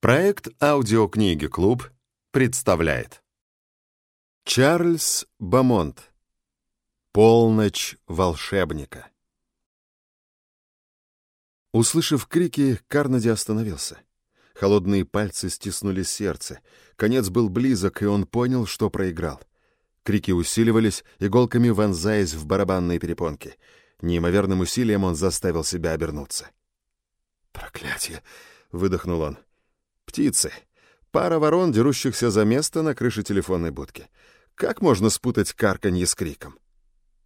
Проект «Аудиокниги Клуб» представляет Чарльз Бамонт «Полночь волшебника» Услышав крики, Карнади остановился. Холодные пальцы стиснули сердце. Конец был близок, и он понял, что проиграл. Крики усиливались, иголками вонзаясь в барабанные перепонки. Неимоверным усилием он заставил себя обернуться. «Проклятие!» — выдохнул он. «Птицы. Пара ворон, дерущихся за место на крыше телефонной будки. Как можно спутать карканье с криком?»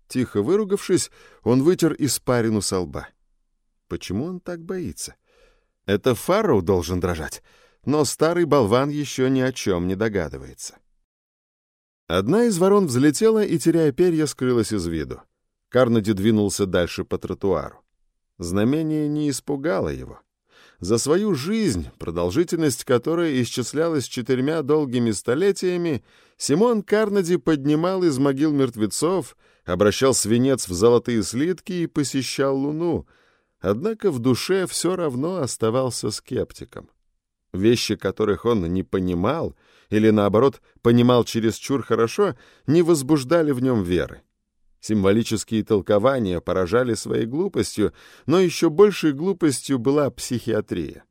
Тихо выругавшись, он вытер испарину со лба. Почему он так боится? Это Фарроу должен дрожать, но старый болван еще ни о чем не догадывается. Одна из ворон взлетела и, теряя перья, скрылась из виду. Карнади двинулся дальше по тротуару. Знамение не испугало его. За свою жизнь, продолжительность которой исчислялась четырьмя долгими столетиями, Симон Карнади поднимал из могил мертвецов, обращал свинец в золотые слитки и посещал Луну, однако в душе все равно оставался скептиком. Вещи, которых он не понимал, или, наоборот, понимал чересчур хорошо, не возбуждали в нем веры. Символические толкования поражали своей глупостью, но еще большей глупостью была психиатрия.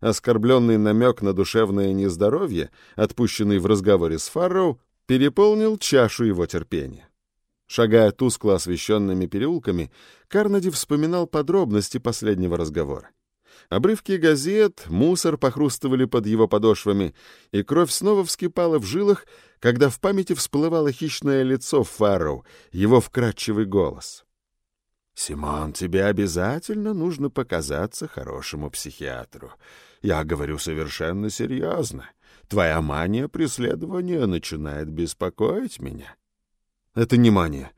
Оскорбленный намек на душевное нездоровье, отпущенный в разговоре с Фарроу, переполнил чашу его терпения. Шагая тускло освещенными переулками, Карнади вспоминал подробности последнего разговора. Обрывки газет, мусор похрустывали под его подошвами, и кровь снова вскипала в жилах, когда в памяти всплывало хищное лицо Фарроу, его вкрадчивый голос. «Симон, тебе обязательно нужно показаться хорошему психиатру. Я говорю совершенно серьезно. Твоя мания преследования начинает беспокоить меня». «Это не мания.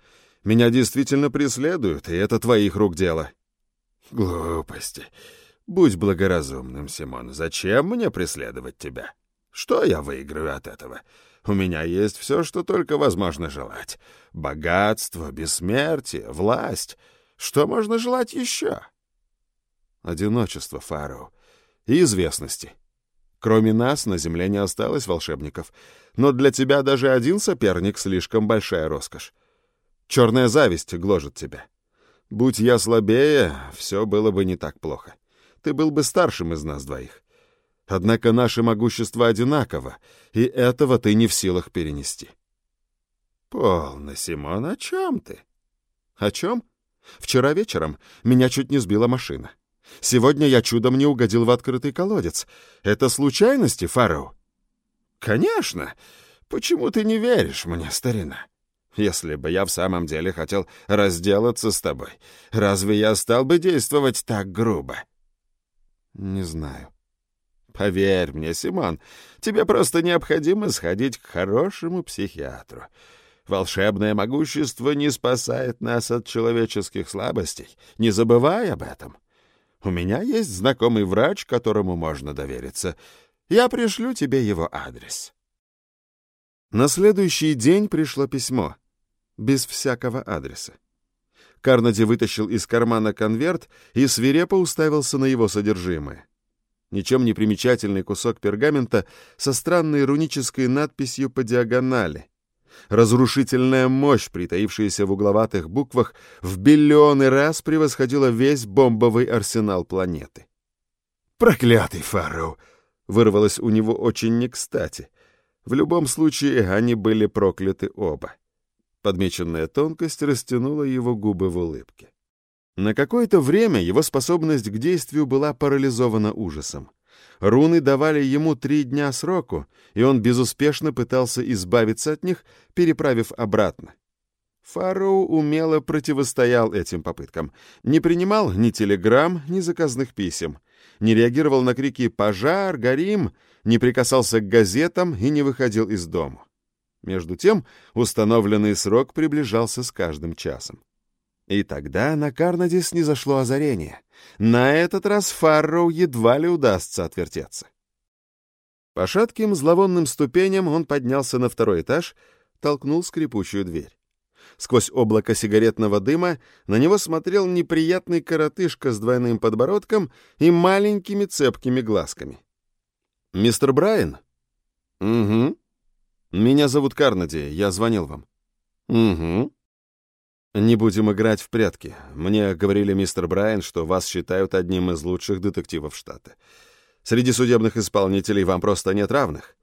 Меня действительно преследуют, и это твоих рук дело». «Глупости. Будь благоразумным, Симон. Зачем мне преследовать тебя? Что я выиграю от этого? У меня есть все, что только возможно желать. Богатство, бессмертие, власть. Что можно желать еще? Одиночество, Фароу. И известности. Кроме нас на земле не осталось волшебников. Но для тебя даже один соперник слишком большая роскошь. Черная зависть гложет тебя. Будь я слабее, все было бы не так плохо. — ты был бы старшим из нас двоих. Однако наше могущество одинаково, и этого ты не в силах перенести. Полно, Симон, о чем ты? О чем? Вчера вечером меня чуть не сбила машина. Сегодня я чудом не угодил в открытый колодец. Это случайности, Фароу? Конечно. Почему ты не веришь мне, старина? Если бы я в самом деле хотел разделаться с тобой, разве я стал бы действовать так грубо? Не знаю. Поверь мне, Симон, тебе просто необходимо сходить к хорошему психиатру. Волшебное могущество не спасает нас от человеческих слабостей. Не забывай об этом. У меня есть знакомый врач, которому можно довериться. Я пришлю тебе его адрес. На следующий день пришло письмо. Без всякого адреса. Карнади вытащил из кармана конверт и свирепо уставился на его содержимое. Ничем не примечательный кусок пергамента со странной рунической надписью по диагонали. Разрушительная мощь, притаившаяся в угловатых буквах, в биллионы раз превосходила весь бомбовый арсенал планеты. «Проклятый Фарроу!» — вырвалось у него очень не кстати. В любом случае, они были прокляты оба. Подмеченная тонкость растянула его губы в улыбке. На какое-то время его способность к действию была парализована ужасом. Руны давали ему три дня сроку, и он безуспешно пытался избавиться от них, переправив обратно. Фароу умело противостоял этим попыткам. Не принимал ни телеграмм, ни заказных писем. Не реагировал на крики «пожар», «горим», не прикасался к газетам и не выходил из дома. Между тем, установленный срок приближался с каждым часом. И тогда на Карнаде снизошло озарение. На этот раз Фарроу едва ли удастся отвертеться. По шатким зловонным ступеням он поднялся на второй этаж, толкнул скрипучую дверь. Сквозь облако сигаретного дыма на него смотрел неприятный коротышка с двойным подбородком и маленькими цепкими глазками. «Мистер Брайан?» «Угу. Меня зовут Карнади, я звонил вам». «Угу. Не будем играть в прятки. Мне говорили, мистер Брайан, что вас считают одним из лучших детективов штата. Среди судебных исполнителей вам просто нет равных.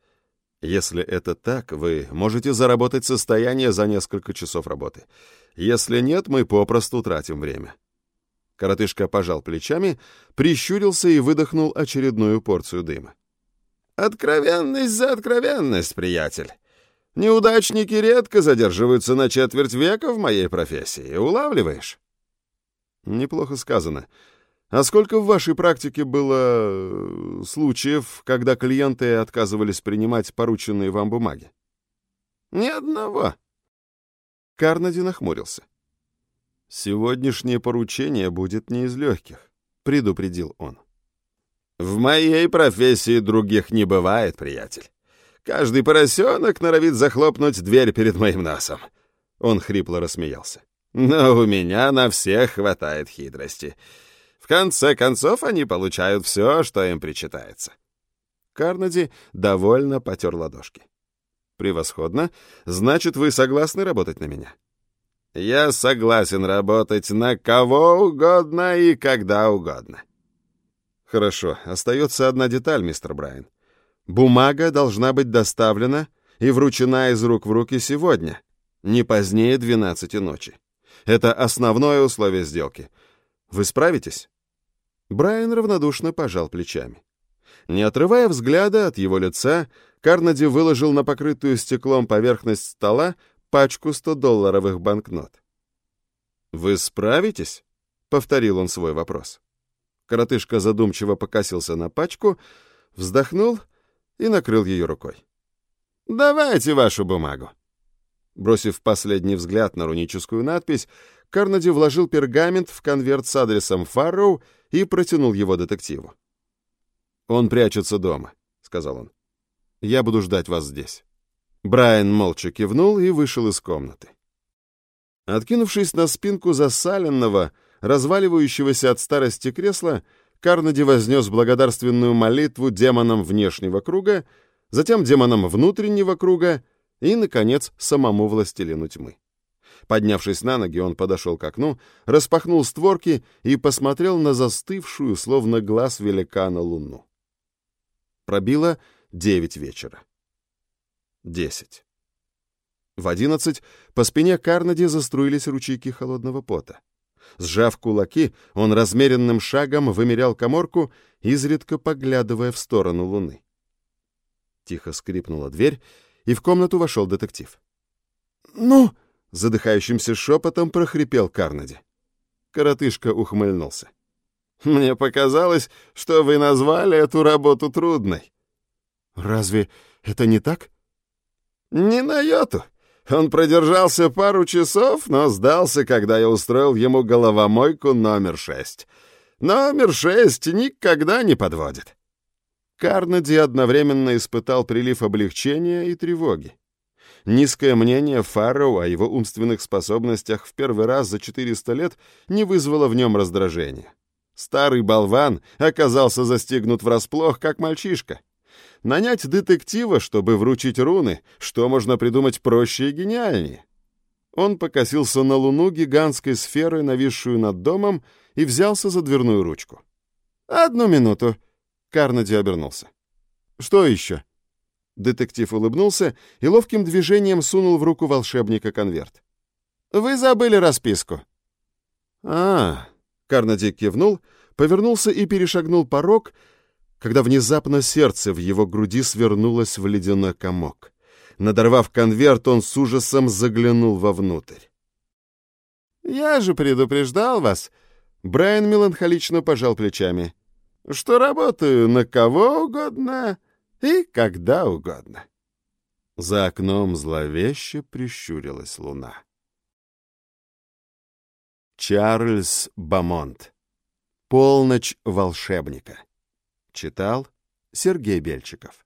Если это так, вы можете заработать состояние за несколько часов работы. Если нет, мы попросту тратим время». Коротышка пожал плечами, прищурился и выдохнул очередную порцию дыма. «Откровенность за откровенность, приятель. Неудачники редко задерживаются на четверть века в моей профессии. Улавливаешь?» «Неплохо сказано. А сколько в вашей практике было э, случаев, когда клиенты отказывались принимать порученные вам бумаги?» «Ни одного». Карнади нахмурился. «Сегодняшнее поручение будет не из легких», — предупредил он. В моей профессии других не бывает, приятель. Каждый поросенок норовит захлопнуть дверь перед моим носом. Он хрипло рассмеялся. Но у меня на всех хватает хитрости. В конце концов, они получают все, что им причитается. Карнади довольно потер ладошки. «Превосходно. Значит, вы согласны работать на меня?» «Я согласен работать на кого угодно и когда угодно». Хорошо, остается одна деталь, мистер Брайан. Бумага должна быть доставлена и вручена из рук в руки сегодня, не позднее 12 ночи. Это основное условие сделки. Вы справитесь? Брайан равнодушно пожал плечами. Не отрывая взгляда от его лица, Карнади выложил на покрытую стеклом поверхность стола пачку 100-долларовых банкнот. «Вы справитесь?» — повторил он свой вопрос. Коротышка задумчиво покосился на пачку, вздохнул и накрыл ее рукой. «Давайте вашу бумагу». Бросив последний взгляд на руническую надпись, Карнади вложил пергамент в конверт с адресом Фарроу и протянул его детективу. «Он прячется дома», — сказал он. «Я буду ждать вас здесь». Брайан молча кивнул и вышел из комнаты. Откинувшись на спинку засаленного, разваливающегося от старости кресла, Карнади вознес благодарственную молитву демонам внешнего круга, затем демонам внутреннего круга и, наконец, самому властелину тьмы. Поднявшись на ноги, он подошел к окну, распахнул створки и посмотрел на застывшую, словно глаз великана, луну. Пробило девять вечера. Десять. В одиннадцать по спине Карнади заструились ручейки холодного пота. Сжав кулаки, он размеренным шагом вымерял коморку, изредка поглядывая в сторону луны. Тихо скрипнула дверь, и в комнату вошел детектив. «Ну!» — задыхающимся шепотом прохрипел Карнади. Коротышка ухмыльнулся. «Мне показалось, что вы назвали эту работу трудной». «Разве это не так?» «Не на йоту. Он продержался пару часов, но сдался, когда я устроил ему головомойку номер шесть. Номер шесть никогда не подводит. Карнади одновременно испытал прилив облегчения и тревоги. Низкое мнение Фарроу о его умственных способностях в первый раз за 400 лет не вызвало в нем раздражения. Старый болван оказался застигнут врасплох, как мальчишка. Нанять детектива, чтобы вручить руны, что можно придумать проще и гениальнее? Он покосился на луну гигантской сферы, нависшую над домом, и взялся за дверную ручку. «Одну минуту», — Карнади обернулся. «Что еще?» Детектив улыбнулся и ловким движением сунул в руку волшебника конверт. «Вы забыли расписку». «А, — Карнади кивнул, повернулся и перешагнул порог, когда внезапно сердце в его груди свернулось в ледяной комок. Надорвав конверт, он с ужасом заглянул вовнутрь. «Я же предупреждал вас!» Брайан меланхолично пожал плечами. «Что работаю на кого угодно и когда угодно». За окном зловеще прищурилась луна. Чарльз Бамонт. Полночь волшебника. Читал Сергей Бельчиков.